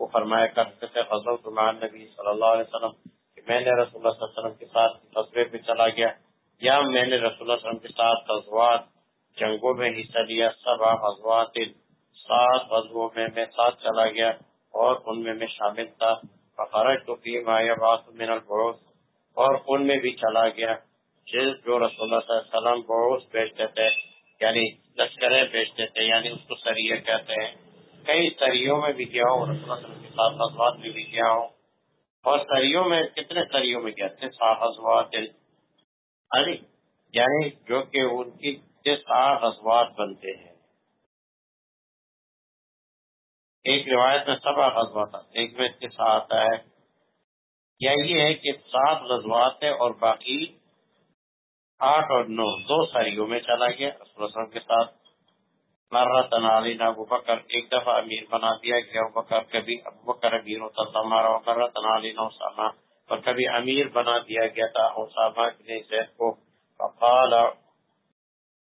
وہ فرمایا کرتے تھے غزل نبی صلی اللہ علیہ وسلم کہ میں نے رسول اللہ صلی اللہ علیہ وسلم کے ساتھ تصویر میں چلا گیا یا میں نے رسول اللہ علیہ وسلم کے ساتھ غزوات جنگوں میں حصہ لیا، سب غزوات، سات غزووں میں میں ساتھ چلا گیا اور ان میں میں شامل تھا۔ فخرج تو فی ما یبعث من البعوث اور ان میں بھی چلا گیا۔ جس جو رسول اللہ صلی اللہ علیہ وسلم بعوث بیچتے تھے یعنی لشکریں بیچتے تھے یعنی اس کو سریہ کہتے ہیں۔ کئی سریوں میں بھی گیا ہوں رسول اللہ کے ساتھ ازوات میں بھی گیا ہوں۔ اور سریوں میں کتنے سریوں میں گیا؟ تھے سات ازوات یعنی جو کہ ان کی سات ازوات بنتے ہیں۔ ایک روایت میں سب غزوات ایک میں اس کے ساتھ ہے؟ یا یہ ہے کہ سات غزوات ہے اور باقی آٹھ اور نو، دو سریوں میں چلا گیا رسول اللہ کے ساتھ۔ مرتن علینا ابو بکر ایک دفعہ امیر بنا دیا گیا ابو بکر کبھی ابو بکر امیر ہوتا تھا، ہمارا مرتن علینا اسامہ، اور کبھی امیر بنا دیا گیا تھا اسامہ بن زید کو۔ فقال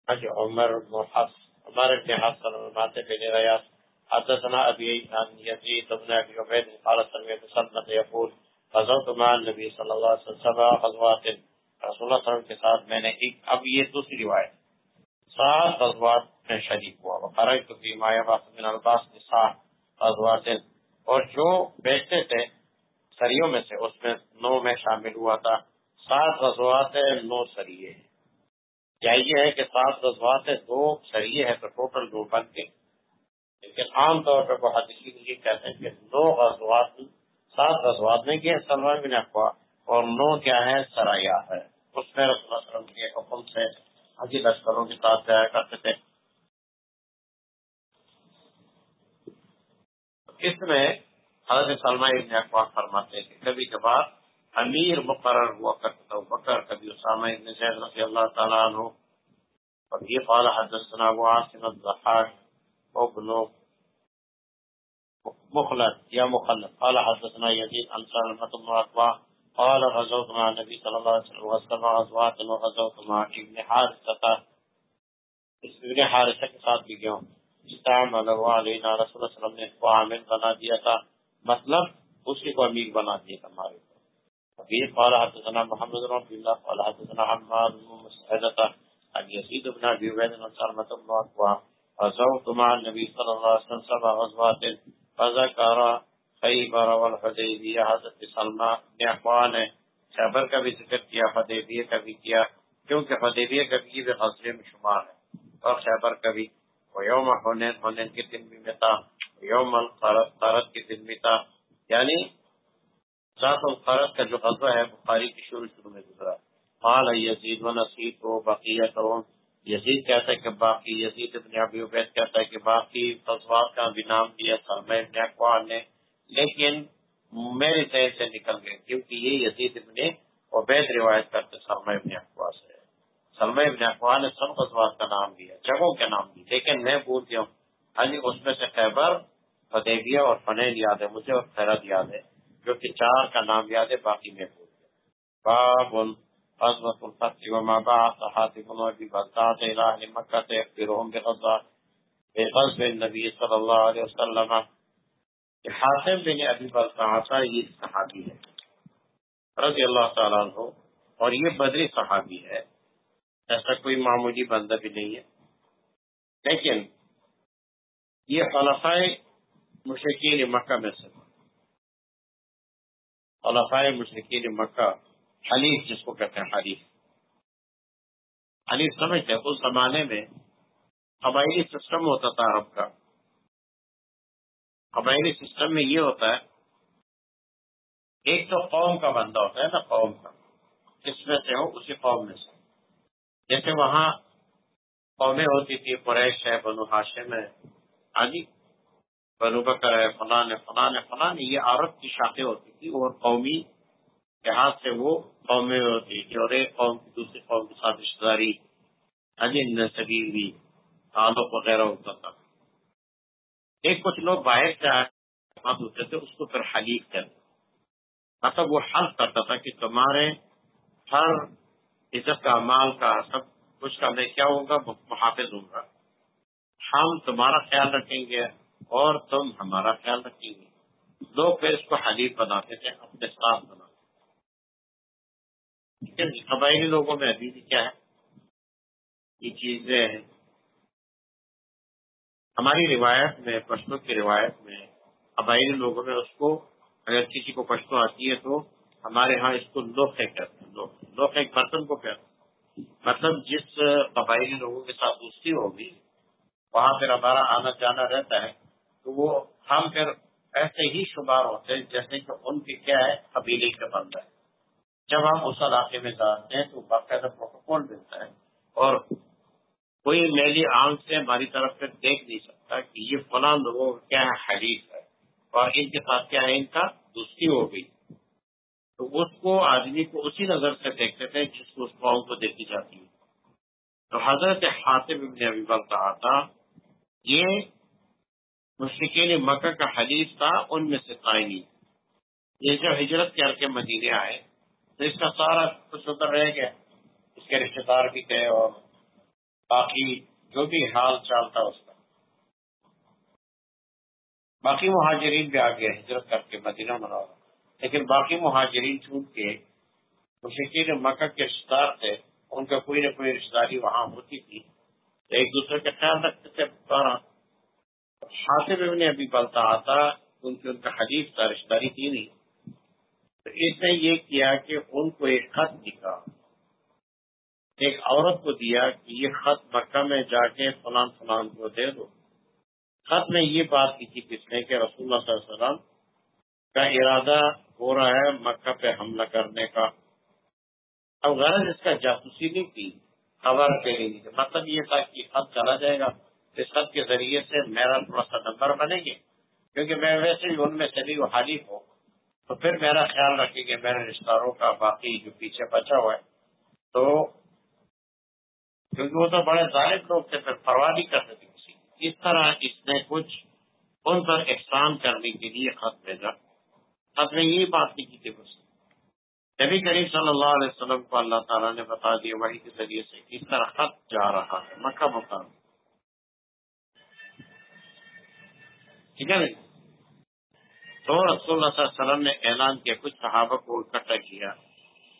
حج عمر بن حفص، عمر بن حفص فرماتے بن ریاض، حدثنا ابي عن يزيد بن ابي عبيد قال سمعت سلمة يقول غزوت مع النبي صلى الله عليه وسلم سبع غزوات۔ رسول اللہ صلی اللہ علیہ وسلم کے ساتھ میں نے ایک، اب یہ دوسری روایت۔ سات غزوات میں شریک ہوا۔ خرج تو مایا من الباس سات غزوات۔ اور جو بیچتے تھے، سریوں میں سے اس میں نو میں شامل ہوا تھا۔ سات غزوات نو سریے یا یعنی یہ ہے کہ سات غزوات دو سریے ہے تو ٹوٹل دو بن کے لیکن عام طور پر وہ حدیثی یہ کہتے ہیں کہ دو غزوات، سات غزوات میں کیا سلمان بن افواہ اور نو کیا ہے؟ سریا ہے۔ اس میں رسول اللہ علیہ وسلم کے حکم سے حجی لشکروں کے ساتھ جایا کرتے تھے۔ اس میں حضرت سلمہ ابن اقوام فرماتے ہیں کہ کبھی کبھار امیر مقرر ہوا کرتا تھا بکر، کبھی اسامہ ابن زید رضی اللہ تعالیٰ عنہ۔ اور یہ قال حدثنا ابو عاصم الضحاک ابن مخلط یا مخلط قال حدثنا یزید عن سلمة بن اقوام قال غزوت مع النبي صلى الله عليه وسلم وسبع غزوات وغزوت مع ابن حارثة ابن حارثة کے ساتھ بھی گیا ہوں۔ استعمل علینا رسول اللہ علیہ وسلم نے کو عامل بنا دیا تھا۔ مطلب اسی کو امیر بنا دیا تھا ہمارے کو ابھی قال حدثنا محمد بن عبد الله قال حدثنا حماد بن مسعدة عن يزيد بن ابي عبيد بن سلمة بن اقوى غزوت مع النبي صلى الله عليه وسلم سبع غزوات فذكر خیبر والحدیبیہ۔ حضرت سلمہ بن اقوى نے خیبر کا بھی ذکر کیا، حدیبیہ کا بھی کیا، کیونکہ حدیبیہ کا بھی غزوے میں شمار ہے اور خیبر کا بھی۔ یوم حنین حنین کے دن بھی میں تھا یوم القرت کے دن بھی تھا۔ یعنی ذات القرت کا جو غزوہ ہے، بخاری کی شروع شروع میں گزرا۔ قال یزید و نصیب و بقیت یزید کہتا ہے کہ باقی، یزید ابن ابی عبید کہتا ہے کہ باقی غزوات کا بھی نام دیا سلمہ ابن اقوال نے، لیکن میرے ذہن سے نکل گئے، کیونکہ یہ یزید ابن عبید روایت کرتے سلمہ ابن اقوال سے۔ سلمہ ابن اقوال نے سب غزوات کا نام دیا جگہوں کے نام دی لیکن میں بھول گیا ہوں ہاں جی اس میں سے خیبر فدیبیہ اور فنیل یاد ہے، مجھے اور خیرت یاد ہے، جو کہ چار کا نام یاد ہے، باقی میں بھول گیا باب غزوة الفتح وما بعث حاتم ابي بغداد الى اهل مكة يخبرهم بغزوة بغزو النبي صلى الله عليه وسلم۔ حاتم بن ابی بغداد یہ صحابی ہے، رضی اللہ تعالیٰ عنہ، اور یہ بدری صحابی ہے۔ ایسا کوئی معمولی بندہ بھی نہیں ہے۔ لیکن یہ خلفائے مشرقین مکہ میں سے۔ خلفائے مشرقین مکہ حلیف جس کو کہتے ہیں حلیف۔ حلیف سمجھتے ہیں، اس زمانے میں قبائلی سسٹم ہوتا تھا عرب کا۔ قبائلی سسٹم میں یہ ہوتا ہے، ایک تو قوم کا بندہ ہوتا ہے نا، قوم کا۔ جس میں سے ہو، اسی قوم میں سے۔ جیسے وہاں قومیں ہوتی تھی قریش ہے، بنو ہاشم ہے ہاں بنو بکر ہے، فلان فلان فلان یہ عورت کی شاخیں ہوتی تھی اور قومی لحاظ سے وہ قومیں ہوتی تھی اور ایک قوم کی دوسری قوم کے ساتھ رشتے داری ہاں نصبی بھی تعلق وغیرہ ہوتا تھا۔ ایک کچھ لوگ باہر سے ہوتے تھے، اس کو پھر حلیف کرتے مطلب وہ حل کرتا تھا کہ تمہارے ہر عزت کا مال کا سب کچھ کا میں کیا ہوں گا محافظ ہوں گا۔ ہم تمہارا خیال رکھیں گے اور تم ہمارا خیال رکھیں گے۔ لوگ پھر اس کو حلیف بناتے تھے اپنے ساتھ بناتے جی، قبائلی لوگوں میں ابھی بھی کیا ہے؟ یہ چیزیں ہماری روایت میں پشتوں کی روایت میں قبائلی لوگوں میں اس کو اگر کسی کو پشتو آتی ہے تو ہمارے ہاں اس کو لوکھے کہتے ہیں لوکھے ایک برتن کو کہتے ہیں۔ مطلب جس قبائلی لوگوں کے ساتھ دوستی ہوگی، وہاں پھر ہمارا آنا جانا رہتا ہے۔ تو وہ ہم پھر ایسے ہی شمار ہوتے ہیں جیسے کہ ان کی کیا ہے، قبیلے کا بند ہے۔ جب ہم اس علاقے میں جاتے ہیں تو باقاعدہ پروٹوکول ملتا ہے اور کوئی میلی آنکھ سے ہماری طرف سے دیکھ نہیں سکتا کہ یہ فلاں لوگوں کا کیا ہے حریف ہے۔ اور ان کے ساتھ کیا ہے؟ ان کا دوستی ہو گئی تو اس کو آدمی کو اسی نظر سے دیکھتے تھے جس کو اس قوم کو دیکھی جاتی ہے۔ تو حضرت حاطب ابن ابھی کہا تھا یہ مشرقین مکہ کا حدیث تھا، ان میں سے تعینی یہ جو ہجرت کر کے مدینے آئے، تو اس کا سارا کچھ اتر رہ گیا۔ اس کے رشتے دار بھی تھے اور باقی جو بھی حال چال تھا اس کا۔ باقی مہاجرین بھی آگے ہجرت کر کے مدینہ منوا لیکن باقی مہاجرین چون کے مشکل مکہ کے رشتے دار تھے، ان کا کوئی نہ کوئی رشتے داری وہاں ہوتی تھی۔ ایک دوسرے کا خیال رکھتے تھے حاصل نے ابھی بلتا آتا کیونکہ ان کا حدیث تھا رشتے داری تھی نہیں۔ تو اس نے یہ کیا کہ ان کو ایک خط لکھا ایک عورت کو دیا کہ یہ خط مکہ میں جا کے فلان فلان کو دے دو۔ خط میں یہ بات کی تھی کس نے کہ رسول اللہ صلی اللہ علیہ وسلم کا ارادہ ہو رہا ہے مکہ پہ حملہ کرنے کا۔ اب غرض اس کا جاسوسی نہیں تھی، خبر کے لیے مطلب یہ تھا کہ خط چلا جائے گا۔ اس خط کے ذریعے سے میرا تھوڑا سا نمبر بنے گے کیونکہ میں ویسے بھی ان میں سے بھی وہ ہوں۔ تو پھر میرا خیال رکھیں گے میرے رشتہ داروں کا باقی جو پیچھے بچا ہوا ہے، تو کیونکہ وہ تو بڑے ظاہر لوگ تھے، پھر پرواہ نہیں کرتے تھے کسی اس طرح اس نے کچھ ان پر احسان کرنے کے لیے خط بھیجا۔ خط میں یہی بات نہیں کی تھی بس نبی کریم صلی اللہ علیہ وسلم کو اللہ تعالیٰ نے بتا دیا وہی کے ذریعے سے کس طرح خط جا رہا ہے، مکہ مکان ٹھیک ہے تو رسول اللہ صلی اللہ علیہ وسلم نے اعلان کیا، کچھ صحابہ کو اکٹھا کیا۔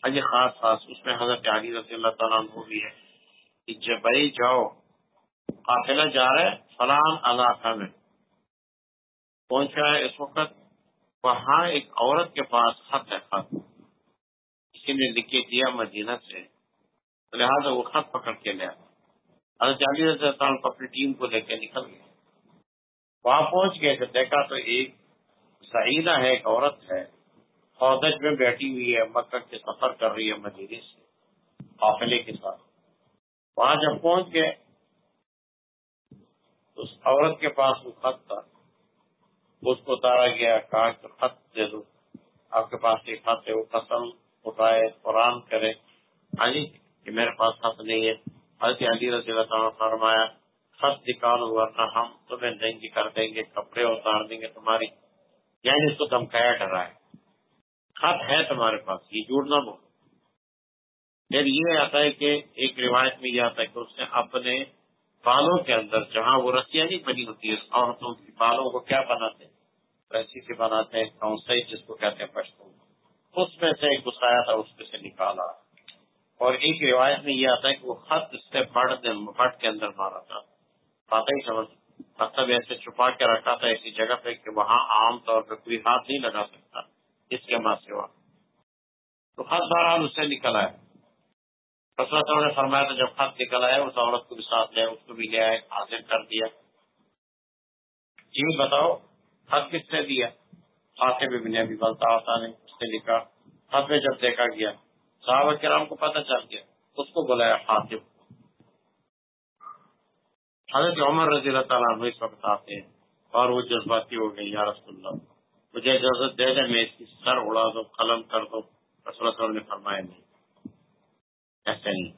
اجے خاص خاص اس میں حضرت علی رضی اللہ تعالیٰ عنہ بھی ہے کہ جب بھائی جاؤ، قافلہ جا رہے فلان علاقہ میں۔ پہنچا ہے اس وقت وہاں ایک عورت کے پاس خط ہے خط کسی نے لکھے دیا مدینہ سے۔ لہٰذا وہ خط پکڑ کے لیا حضرت علی رضی اللہ اپنی ٹیم کو لے کے نکل گیا وہاں پہنچ گئے جب دیکھا تو ایک سعیدہ ہے، ایک عورت ہے۔ فوجج میں بیٹھی ہوئی ہے، مکہ کے سفر کر رہی ہے مدینے سے، قافلے کے ساتھ۔ وہاں جب پہنچ گئے اس عورت کے پاس وہ خط تھا۔ اس کو اتارا گیا، کہا کہ خط دے دو۔ آپ کے پاس ایک خط ہے، وہ قسم اٹھائے قرآن کرے۔ ہاں جی کہ میرے پاس خط نہیں ہے۔ حضرت علی رضی اللہ تعالیٰ فرمایا، خط نکال ورنہ ہم تمہیں نہیں کر دیں گے، کپڑے اتار دیں گے تمہاری۔ یعنی اس کو دمکایا ڈرا ہے۔ خط ہے تمہارے پاس، یہ جڑنا بہت پھر یہ آتا ہے کہ ایک روایت میں یہ آتا ہے کہ اس نے اپنے بالوں کے اندر جہاں وہ رسیاں نہیں بنی ہوتی ہے عورتوں کی بالوں کو کیا بناتے ہیں؟ رسی سے بناتے ہیں کون جس کو کہتے ہیں پشتوں اس میں سے ایک گسایا تھا، اس میں سے نکالا۔ اور ایک روایت میں یہ آتا ہے کہ وہ خط اس سے بٹ کے اندر مارا تھا۔ بات ہی سمجھ۔ مطلب ایسے چھپا کے رکھا تھا ایسی جگہ پہ کہ وہاں عام طور پہ کوئی ہاتھ نہیں لگا سکتا، اس کے ماں سوا۔ تو خط بہرحال اس سے نکل آئے۔ فصلہ نے فرمایا تھا، جب خط نکل آئے اس عورت کو بھی ساتھ لے، اس کو بھی لے آئے، حاضر کر دیا۔ جی بتاؤ، خط کس سے دیا؟ خاصے بھی ابھی بلتا آتا نہیں اس نے لکھا۔ خط میں جب دیکھا گیا، صحابہ کرام کو پتہ چل گیا، اس کو بلایا خاطب حضرت عمر رضی اللہ تعالیٰ عنہ اس وقت آتے ہیں، اور وہ جذباتی ہو گئی یا رسول اللہ۔ مجھے اجازت دے دیں، میں اس کی سر اڑا دو قلم کر دو رسول اللہ نے فرمایا نہیں۔ ایسا نہیں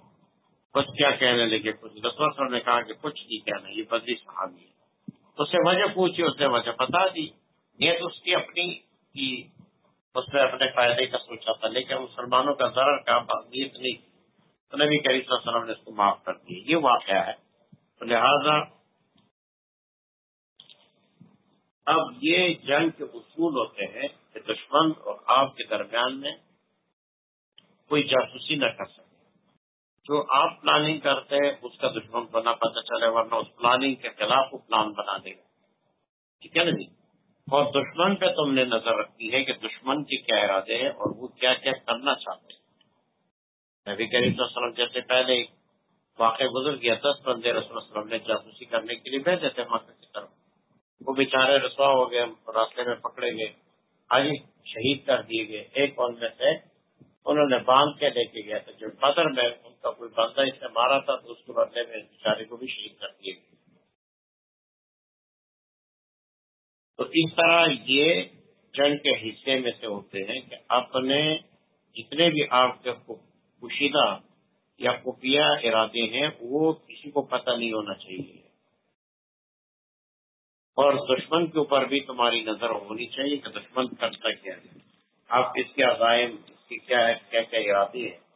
کچھ کیا کہنے لگے، کچھ رسول نے کہا کہ کچھ نہیں کہنا یہ بدلی صحابی ہے اس سے وجہ پوچھی، اس نے وجہ بتا دی۔ نیت اس کی اپنی کی، اس نے اپنے فائدے کا سوچا تھا، لیکن مسلمانوں کا ضرر کا نیت نہیں۔ تو نبی کریم صلی اللہ علیہ وسلم نے اس کو معاف کر دیا۔ یہ واقعہ ہے۔ تو لہذا، اب یہ جنگ کے اصول ہوتے ہیں کہ دشمن اور آپ کے درمیان میں کوئی جاسوسی نہ کر سکے۔ جو آپ پلاننگ کرتے ہیں، اس کا دشمن کو نہ پتہ چلے، ورنہ اس پلاننگ کے خلاف وہ پلان بنا دے گا۔ ٹھیک ہے نا جی؟ اور دشمن پہ تم نے نظر رکھی ہے کہ دشمن کے کیا ارادے ہیں اور وہ کیا کیا کرنا چاہتے ہیں۔ نبی کریم صلی اللہ علیہ وسلم جیسے پہلے واقع گزر گیا دس بندے رسول اللہ علیہ وسلم نے جاسوسی کرنے کے لیے بھیجے تھے مکہ کی طرف۔ وہ بیچارے رسوا ہو گئے، راستے میں پکڑے گئے۔ آج شہید کر دیے گئے۔ ایک ان میں سے انہوں نے باندھ کے لے کے گیا تھا۔ جو بدر میں کوئی بندہ اس نے مارا تھا تو اس کے بدلے میں بیچارے کو بھی شہید کر دیے تو اس طرح یہ جنگ کے حصے میں سے ہوتے ہیں کہ اپنے جتنے بھی آپ کے کشیدہ یا خفیہ ارادے ہیں، وہ کسی کو پتہ نہیں ہونا چاہیے۔ اور دشمن کے اوپر بھی تمہاری نظر ہونی چاہیے کہ دشمن کرتا کیا ہے۔ آپ اس کے عزائم اس کی کیا ہے، کیا کیا ارادے ہیں؟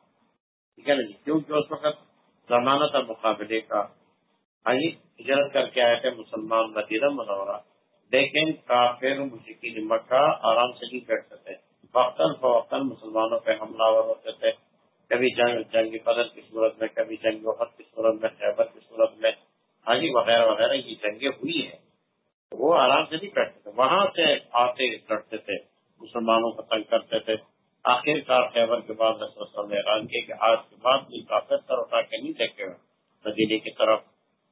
ٹھیک ہے نا جی؟ کیونکہ اس وقت زمانہ تھا مقابلے کا آئیے ہجرت کر کے آئے تھے مسلمان مدینہ منورہ، لیکن کافر مشکل مکہ آرام سے نہیں بیٹھتے تھے وقتاً فوقتاً مسلمانوں پہ حملہ ہوتے تھے۔ کبھی جنگ جنگ بدل کی صورت میں، کبھی جنگ وحد کی صورت میں، خیبر کی صورت میں حاجی وغیرہ وغیرہ، یہ جنگیں ہوئی ہیں۔ وہ آرام سے نہیں بیٹھتے تھے وہاں سے آتے، لڑتے تھے، مسلمانوں کو تنگ کرتے تھے۔ آخر کار خیبر کے بعد نے اعلان کیا کہ آج کے بعد بھی کافی سر اٹھا کے نہیں دیکھے گا مدینے کی طرف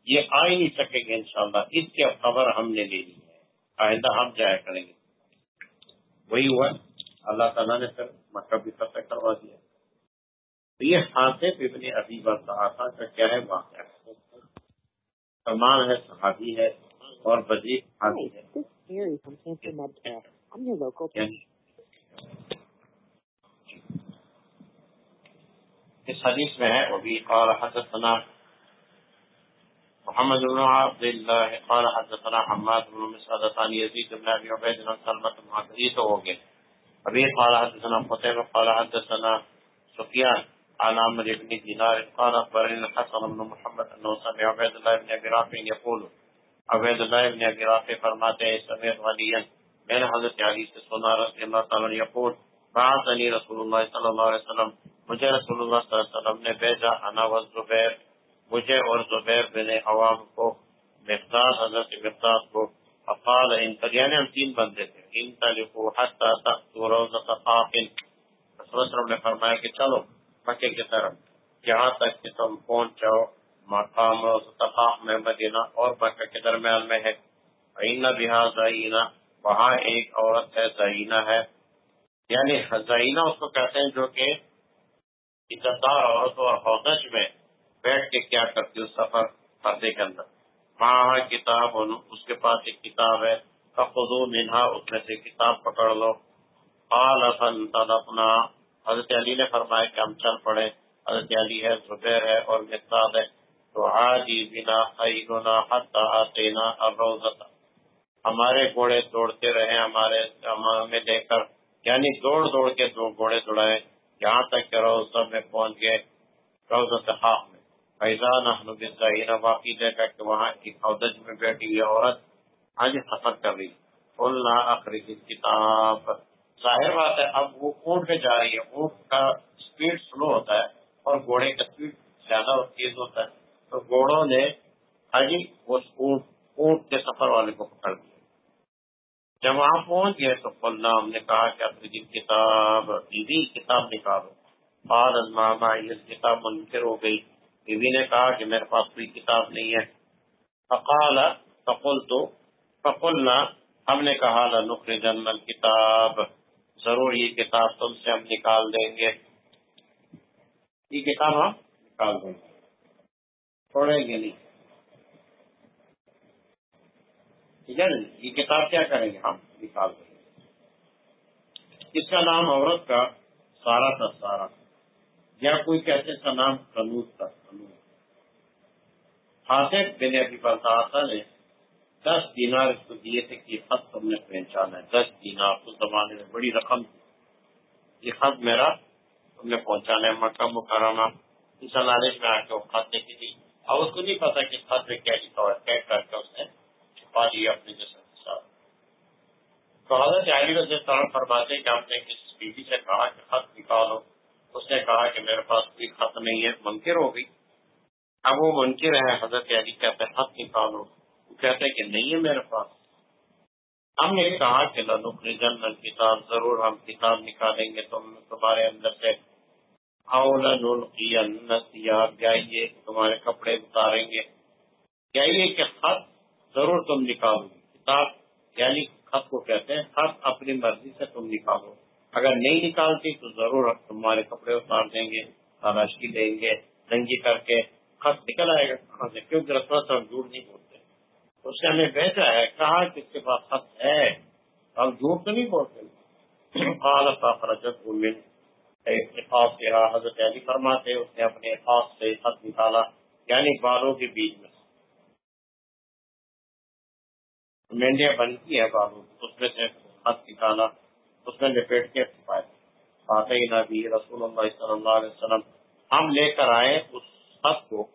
یہ آ ہی نہیں سکے گا انشاءاللہ۔ اس کی خبر ہم نے لے لی ہے۔ آئندہ ہم جایا کریں گے۔ وہی ہوا۔ اللہ تعالیٰ نے پھر مکہ بھی فتح کروا دیا۔ تو یہ حاصل ابن ابھی برتا کا کیا ہے؟ واقعہ۔ سلمان ہے صحابی ہے اور بزیر حاضی ہے اس حدیث میں ہے وہ بھی قال حدثنا محمد بن عبد الله قال حدثنا حماد بن مسعود عن يزيد بن ابي عبيد بن سلمة المعتزي تو ہو گئے۔ ابھی قال حدثنا قتيبة، قال حدثنا سفيان، عن عمرو بن دينار، قال اخبرني الحسن بن محمد انه سمع عبيد الله بن ابي رافع يقول، عبيد الله بن ابي رافع فرماتے ہیں، سمعت عليا میں نے حضرت علی سے سنا، رضی اللہ تعالی عنہ يقول بعثني رسول الله صلى الله عليه وسلم مجھے رسول اللہ صلی اللہ علیہ وسلم نے بھیجا، انا والزبیر مجھے اور زبیر بن عوام کو، مقداد حضرت مقداد کو اقال ان یعنی ہم تین بندے تھے۔ ان تلقو حتی تأتو روزت قاقل رسول اللہ وسلم نے فرمایا کہ چلو، مکے کی طرف۔ جہاں تک کہ تم پہنچ جاؤ، مقام روزت قاق میں مدینہ اور مکہ کے درمیان میں ہے۔ این بہا زائینہ وہاں ایک عورت ہے زائینہ ہے۔ یعنی زائینہ اس کو کہتے ہیں جو کہ عزتدار عورت اور حوضش میں بیٹھ کے کیا کرتی ہوں سفر پردے کے اندر؟ وہاں کتاب اس کے پاس ایک کتاب ہے منہا، اس میں سے کتاب پکڑ لو۔ قال اپنا حضرت علی نے فرمایا کہ ہم چل پڑے۔ حضرت علی ہے، زبیر ہے اور مقداد ہے۔ تو حاجی بنا خیلنا حتی آتینا الروزت ہمارے گھوڑے دوڑتے رہے، ہمارے ہمیں لے کر یعنی دوڑ دوڑ کے دو گھوڑے دوڑائے۔ یہاں تک کہ روزہ میں پہنچ گئے روزت خاک میں۔ فیضان واقعی دیکھا کہ وہاں ایک عودج میں بیٹھی ہوئی عورت آج سفر کر رہی قلنا اخرج کتاب ظاہر بات ہے، اب وہ اونٹ پہ جا رہی ہے۔ اونٹ کا سپیڈ سلو ہوتا ہے اور گھوڑے کا سپیڈ زیادہ تیز ہوتا ہے۔ تو گھوڑوں نے حجی اس اونٹ اونٹ کے سفر والے کو پکڑ دیا جب وہاں پہنچ گئے تو قلنا ہم نے کہا کہ اپنی اخرج کتاب بیوی کتاب نکالو۔ بعد ماما یہ کتاب منکر ہو گئی۔ بیوی نے کہا کہ میرے پاس کوئی کتاب نہیں ہے۔ فقال فقل تو فقلنا، ہم نے کہا لنخر جن کتاب ضرور یہ کتاب تم سے ہم نکال دیں گے۔ یہ کتاب ہم نکال دیں گے۔ چھوڑیں گے نہیں۔ جی، یہ کتاب کیا کریں گے ہم؟ نکال دیں۔ اس کا نام عورت کا سارا تھا سارا۔ یا کوئی کہتے اس کا نام قنوط تھا حاصل بن ابھی برداشت نے دس دینار اس کو دیے تھے کہ خط تم نے پہچانا ہے۔ دس دینار اس زمانے میں بڑی رقم تھی۔ یہ خط میرا تم نے پہنچانا ہے مکہ مکرمہ۔ اس لالچ میں آ کے وہ خط دیکھی تھی اور اس کو نہیں پتا کہ خط میں کیا لکھا ہوا ہے، کیا کر کے اس نے چھپا لیا اپنے جیسے۔ تو حضرت علی رضی اللہ فرماتے کہ ہم نے کس بیوی سے کہا کہ خط نکالو؟ اس نے کہا کہ میرے پاس کوئی خط نہیں ہے، منکر ہو گئی۔ اب وہ منکر ہے، حضرت علی کہتے خط نکالو۔ وہ کہتے کہ نہیں ہے میرے پاس۔ ہم نے کہا کہ لنخرجن الکتاب، ضرور ہم کتاب نکالیں گے، تم تمہارے اندر سے جائیے، تمہارے کپڑے اتاریں گے۔ جائیے کہ خط ضرور تم نکالو گے۔ کتاب یعنی خط کو کہتے ہیں خط اپنی مرضی سے تم نکالو۔ اگر نہیں نکالتی تو ضرور تمہارے کپڑے اتار دیں گے تلاشی دیں گے ننگی کر کے خط نکل آئے گا کہاں سے، کیونکہ رسمت اور جھوٹ نہیں بولتے۔ اس سے ہمیں بہتر ہے کہا کہ اس کے پاس خط ہے۔ ہم جھوٹ تو نہیں بولتے۔ خاص سے حضرت علی فرماتے اس نے اپنے خاص سے خط نکالا یعنی بالوں کے بیچ میں۔ مینڈیا بنتی ہے بالوں اس میں سے خط نکالا، اس میں لپیٹ کے فاتح نبی رسول اللہ صلی اللہ علیہ وسلم، ہم لے کر آئے اس خط کو۔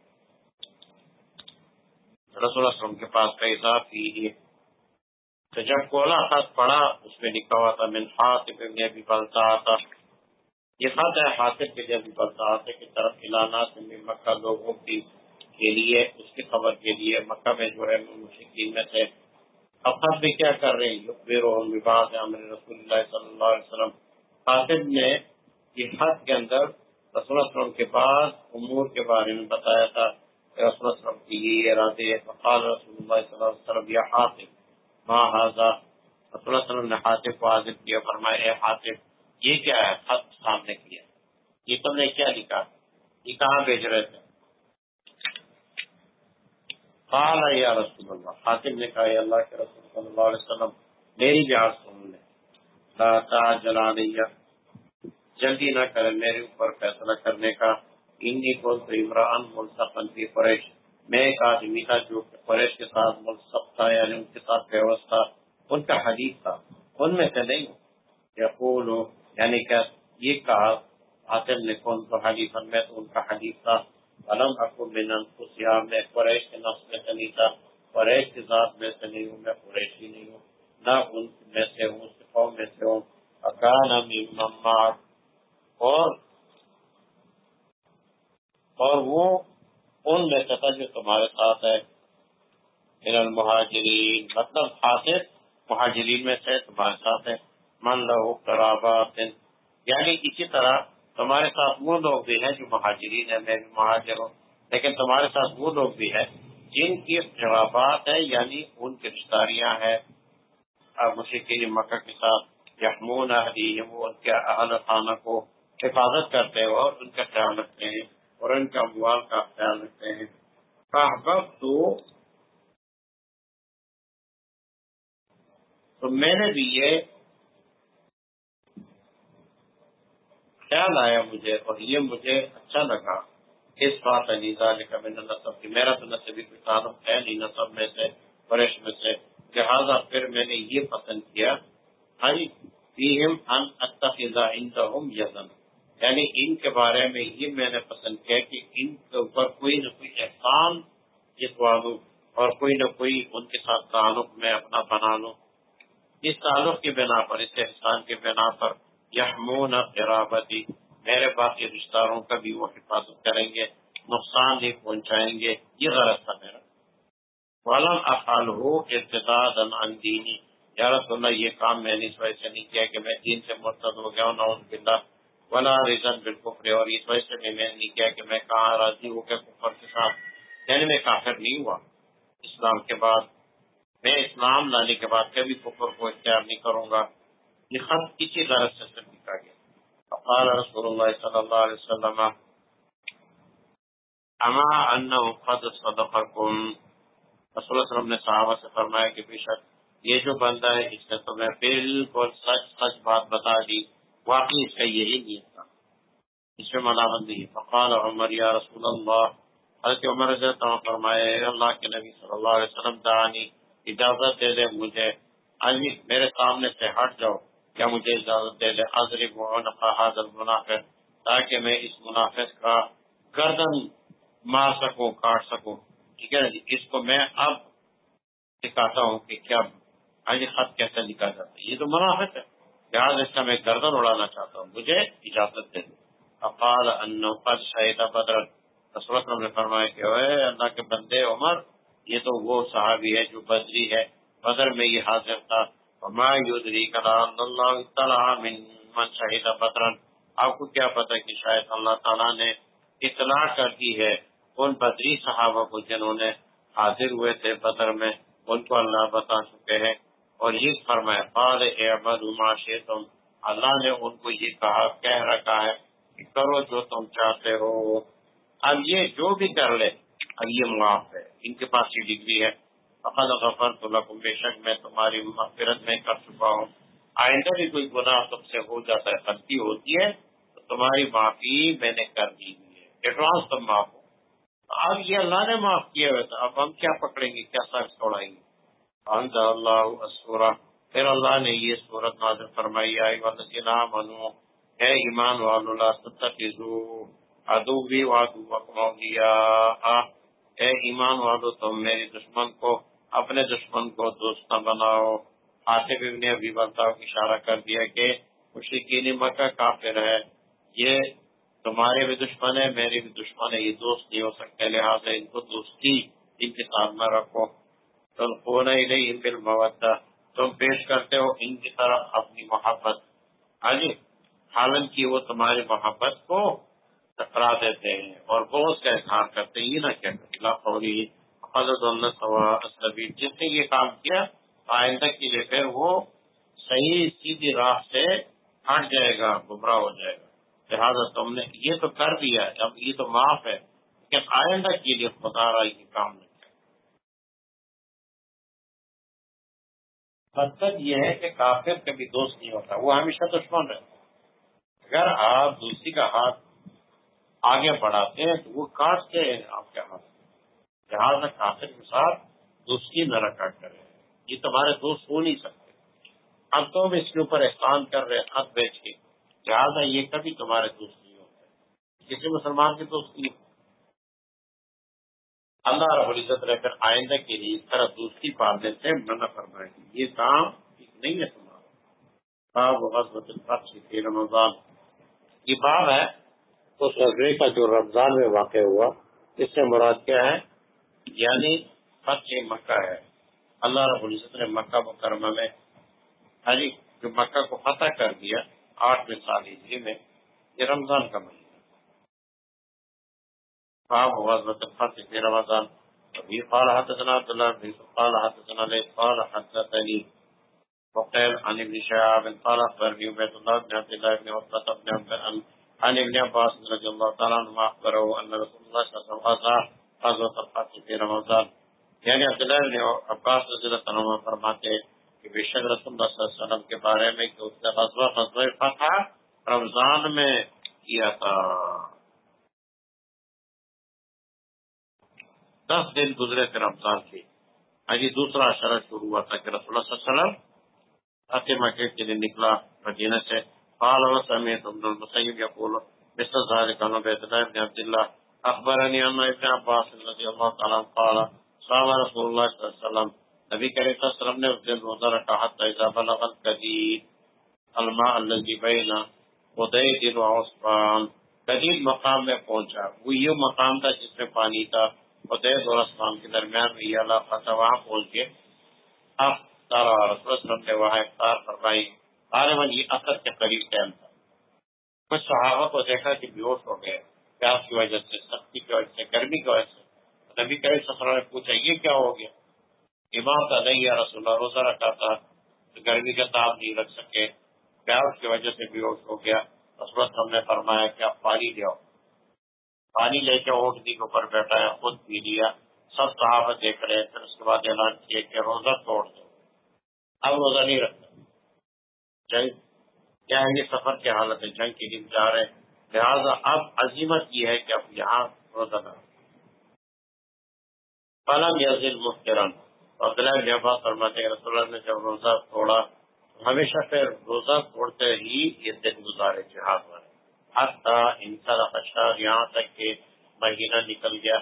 رسول اللہ وسلم کے پاس پیسہ کی تو جب کولا خط پڑا، اس میں لکھا ہوا تھا، من حاطب ابن ابی بلتا تھا یہ خط ہے حاطب کے ابی بلتا کی طرف اعلانات مکہ لوگوں کی کے لیے، اس کی خبر کے لیے مکہ میں جو ہے مشکل میں سے اب خط بھی کیا کر رہے ہیں؟ بات ہے عمر رسول اللہ صلی اللہ علیہ وسلم۔ خاطب نے یہ خط کے اندر رسول اللہ وسلم کے بعد امور کے بارے میں بتایا تھا۔ رسول اللہ وسلم کی یہ ارادے فقال رسول اللہ صلی اللہ علیہ وسلم، یا حاطب، ما حاضا رسول اللہ وسلم نے حاطب کو حاضر کیا، فرمایا، اے حاطب، یہ کیا ہے؟ خط سامنے کیا یہ تم نے کیا لکھا؟ یہ کہاں بھیج رہے تھے؟ قال یا رسول اللہ حاطب نے کہا یا اللہ کے رسول صلی اللہ علیہ وسلم، میری بھی سن لے۔ لا جلا دیا جلدی نہ کرے، میرے اوپر فیصلہ کرنے کا۔ انی کون تو عمران ملسفن کی قریش۔ میں ایک آدمی تھا جو قریش کے ساتھ ملسف تھا یعنی ان کے ساتھ فیوز تھا ان کا حدیث تھا۔ ان میں سے نہیں۔ یقول یعنی کہ یہ کہا حاصل نے کون تو حدیث؟ میں تو ان کا حدیث تھا۔ علم اکو من انفسیا میں قریش کے نفس میں سے نہیں تھا، قریش کے ذات میں سے نہیں ہوں، میں قریشی نہیں ہوں، نہ ان میں سے ہوں قوم میں سے ہوں۔ اکان اور اور وہ ان میں سے تھا جو تمہارے ساتھ ہے۔ المہاجرین مطلب حاصل مہاجرین میں سے تمہارے ساتھ ہے۔ من لو قرابات یعنی اسی طرح تمہارے ساتھ وہ لوگ بھی ہیں جو مہاجرین ہیں، میں بھی مہاجر ہوں۔ لیکن تمہارے ساتھ وہ لوگ بھی ہیں جن کی قرابات ہے یعنی ان کی رشتاریاں ہیں۔ مشکل مکہ کے ساتھ یحمون وہ ان کے اہل خانہ کو حفاظت کرتے ہیں اور ان کا خیال رکھتے ہیں اور ان کا اموال کا خیال رکھتے ہیں۔ تو میں نے بھی یہ خیال آیا مجھے اور یہ مجھے اچھا لگا اس بات علیزہ کا میں نصب کی میرا تو نصبی کوئی تعلق ہے نہیں، نصب میں سے پریش میں سے۔ لہٰذا پھر میں نے یہ پسند کیا یعنی ان کے بارے میں یہ میں نے پسند کیا کہ ان کے اوپر کوئی نہ کوئی احسان جتوا دوں اور کوئی نہ کوئی ان کے ساتھ تعلق میں اپنا بنا لوں اس تعلق کی بنا پر، اس احسان کے بنا پر یحمون قرابتی میرے باقی رشتہ داروں کا بھی وہ حفاظت کریں گے، نقصان نہیں پہنچائیں گے، یہ غلط تھا میرا۔ والم افعال ہو ابتداد دینی یا رسول اللہ، یہ کام میں نے اس وجہ سے نہیں کیا کہ میں دین سے مرتد ہو گیا ہوں، نعوذ باللہ۔ ولا ریزن بالکفر اور اس وجہ سے میں نے نہیں کیا کہ میں کہاں راضی ہو گیا کفر کے ساتھ۔ یعنی میں کافر نہیں ہوا۔ اسلام کے بعد، میں اسلام لانے کے بعد کبھی کفر کو اختیار نہیں کروں گا۔ یہ خط کسی غرض سے سر لکھا گیا قال رسول اللہ صلی اللہ علیہ وسلم، اما انه قد صدقكم رسول اللہ علیہ وسلم نے صحابہ سے فرمایا کہ بے شک یہ جو بندہ ہے، اس نے تمہیں بالکل سچ سچ بات بتا دی۔ واقعی اس کا یہی نیت تھا۔ اس میں ملامت نہیں۔ فقال عمر، یا رسول اللہ حضرت عمر رضی فرمائے اللہ کے نبی صلی اللہ علیہ وسلم دعانی اجازت دے دے مجھے۔ آدمی میرے سامنے سے ہٹ جاؤ۔ کیا مجھے اجازت دے دے حضرب حاضر منافع تاکہ میں اس منافع کا گردن مار سکوں، کاٹ سکوں۔ ٹھیک ہے جی؟ اس کو میں اب دکھاتا ہوں کہ کیا آج خط کیسے لکھا جاتا ہے۔ یہ تو منافق ہے۔ لہٰذا اس کا میں گردن اڑانا چاہتا ہوں۔ مجھے اجازت دے اقال ان قد بدر رسول نے فرمایا کہ اے اللہ کے بندے عمر، یہ تو وہ صحابی ہے جو بدری ہے۔ بدر میں یہ حاضر تھا۔ وما يدري كلام الله تعالى من من شهد بدرا آپ کو کیا پتہ کہ شاید اللہ تعالیٰ نے اطلاع کر دی ہے ان بدری صحابہ کو جنہوں نے حاضر ہوئے تھے بدر میں، ان کو اللہ بتا چکے ہیں۔ اور یہ فرمایا، قال اعبد ما شئتم۔ اللہ نے ان کو یہ کہا، کہہ رکھا ہے کہ کرو جو تم چاہتے ہو۔ اب یہ جو بھی کر لے، اب یہ معاف ہے۔ ان کے پاس یہ ڈگری ہے۔ فقد غفرت لكم، بے شک میں تمہاری مغفرت میں کر چکا ہوں۔ آئندہ بھی کوئی گناہ تم سے ہو جاتا ہے، غلطی ہوتی ہے، تو تمہاری معافی میں نے کر دی ہے۔ ایڈوانس تم معاف ہو۔ اب یہ اللہ نے معاف کیا ہوا تھا، اب ہم کیا پکڑیں گے، کیا سر چھوڑائیں گے؟ انزل اللہ السورہ۔ پھر اللہ نے یہ صورت نازل فرمائی آئی والذین آمنوا، اے ایمان والو، لا تتخذوا عدوی وعدوکم اولیاء۔ ایمان والو تم میری دشمن کو، اپنے دشمن کو دوست نہ بناؤ۔ آصف ابن ابی بلتا اشارہ کر دیا کہ مشرقین مکہ کافر ہے یہ تمہارے بھی دشمن ہے میرے بھی دشمن ہے یہ دوست نہیں ہو سکتے، لہٰذا ان کو دوستی ان کے ساتھ میں رکھو۔ تم خون نہیں بالمودہ۔ تم پیش کرتے ہو ان کی طرف اپنی محبت۔ ہاں جی حالانکہ وہ تمہاری محبت کو ٹکرا دیتے ہیں اور بہت کا اظہار کرتے ہیں، یہ نہ کیا فوری حضرت اللہ جس نے یہ کام کیا، آئندہ کے لیے پھر وہ صحیح سیدھی راہ سے ہٹ جائے گا، گمراہ ہو جائے گا۔ لہٰذا تم نے یہ تو کر دیا، اب یہ تو معاف ہے کہ آئندہ کے لیے خدا رہا یہ کام نہیں مقصد مطلب یہ ہے کہ کافر کبھی دوست نہیں ہوتا، وہ ہمیشہ دشمن رہتا اگر آپ دوسری کا ہاتھ آگے بڑھاتے ہیں تو وہ کاٹتے ہیں آپ کے ہاتھ لہٰذا کافر کے ساتھ دوستی نہ رکھا کرے یہ تمہارے دوست ہو نہیں سکتے۔ اب تو ہم اس کے اوپر احسان کر رہے خط بیچ کے۔ لہٰذا یہ کبھی تمہارے دوست نہیں ہوتے۔ کسی مسلمان کے دوست نہیں اللہ رب العزت رہ کر آئندہ کے لیے اس طرح دوستی پالنے سے منع فرمائے یہ کام نہیں ہے تمہارا۔ رمضان۔ یہ باب ہے اس غزے کا جو رمضان میں واقع ہوا، اس سے مراد کیا ہے؟ یعنی فتح مکہ ہے۔ اللہ رب العزت نے مکہ مکرمہ میں یعنی جو مکہ کو فتح کر دیا آٹھویں سال ہجری میں، یہ رمضان کا مہینہ باب غزوة الفتح في رمضان۔ وفي قال حدثنا عبد الله بن قال حدثنا ليث قال حدثني وقيل عن ابن شهاب قال اخبرني عبيد الله بن عبد الله بن عتبة بن عبد عن ابن عباس رضي الله تعالى عنهما اخبره ان رسول الله صلى الله عليه وسلم غزوة الفتح في رمضان۔ یعنی عبداللہ بن عباس رضی اللہ عنہ فرماتے ہیں کہ بے شک رسول اللہ صلی اللہ علیہ وسلم کے بارے میں کہ اس نے غزوہ غزوہ فتح رمضان میں کیا تھا۔ دس دن گزرے تھے رمضان کے۔ آج دوسرا اشرا شروع ہوا تھا کہ رسول اللہ صلی اللہ علیہ وسلم فاطمہ کے دن نکلا مدینہ سے۔ قال وسمعت ابن المسيب يقول مثل ذلك عن عبيد الله بن عبد الله. اخبرني ان ابن عباس رضي الله تعالى قال، صام رسول الله صلى الله عليه وسلم. نبی کریم صلی اللہ علیہ وسلم نے اس دن روزہ رکھا، حتی اذا بلغ القدید، الماء الذي بین ودید وعصفان قدید مقام میں پہنچا۔ وہ یہ مقام تھا جس میں پانی تھا۔ ودید اور اسلام کے درمیان میں یہ علاقہ تھا، وہاں پہنچ کے اب تارا رسول اللہ نے وہاں افطار فرمائی۔ غالباً یہ اثر کے قریب ٹائم تھا۔ کچھ صحابہ کو دیکھا کہ بیوش ہو گئے، پیاس کی وجہ سے، سختی کی وجہ سے، گرمی کی وجہ سے۔ نبی کریم صلی اللہ علیہ وسلم نے پوچھا، یہ کیا ہو گیا؟ امام کا نہیں یا رسول اللہ، روزہ رکھا تھا، تو گرمی کا تاب نہیں رکھ سکے۔ پیاس کی وجہ سے بیوش ہو گیا۔ رسول ہم نے فرمایا کہ آپ پانی لے پانی لے کے اونٹنی کے اوپر بیٹھا ہے خود پی لیا۔ سب صحابہ دیکھ رہے پھر اس کے بعد اعلان کیے کہ روزہ توڑ دو۔ اب روزہ نہیں رکھتا جنگ کیا ہے، یہ سفر کی حالت ہے، جنگ کے دن جا رہے لہٰذا اب عظیمت یہ ہے کہ اب یہاں روزہ نہ قلم یزل محترم عبداللہ بن عباس فرماتے ہیں رسول اللہ نے جب روزہ توڑا ہمیشہ پھر روزہ توڑتے ہی یہ دن گزارے جہاد والے حتیٰ انسان اشار یہاں تک کہ مہینہ نکل گیا۔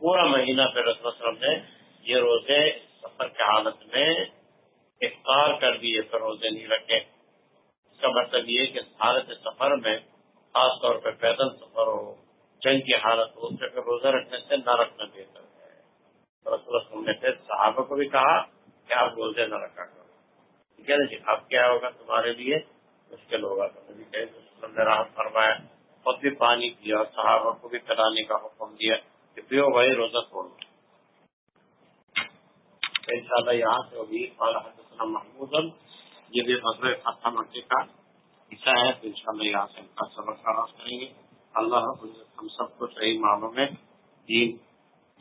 پورا مہینہ پھر رسول اللہ نے یہ روزے سفر کی حالت میں افطار کر دیے تو روزے نہیں رکھے۔ اس کا مطلب یہ کہ حالت سفر میں خاص طور پہ پیدل سفر ہو، جنگ کی حالت ہو اس پہ روزہ رکھنے سے نہ رکھنا بہتر ہے۔ رسول نے پھر صحابہ کو بھی کہا کہ آپ روزے نہ رکھا کرو۔ ٹھیک ہے نا جی اب کیا ہوگا تمہارے لیے؟ مشکل ہوگا۔ تو نبی نے راحت فرمایا، خود بھی پانی پیا، صحابہ کو بھی پلانے کا حکم دیا کہ پیو بھائی روزہ چھوڑ دو ان شاء اللہ یہاں سے ہوگی حضرت محمود یہ بھی مذہب فتح مکے کا حصہ ہے، تو ان شاء اللہ یہاں سے ان کا سبق آغاز کریں گے۔ اللہ ہم سب کو صحیح معنوں میں دین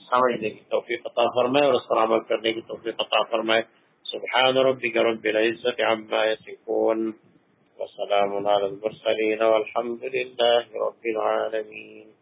سمجھنے کی توفیق عطا فرمائے اور سلامت کرنے کی توفیق عطا فرمائے۔ سبحان ربك رب العزة عما يصفون وسلام على المرسلين والحمد لله رب العالمين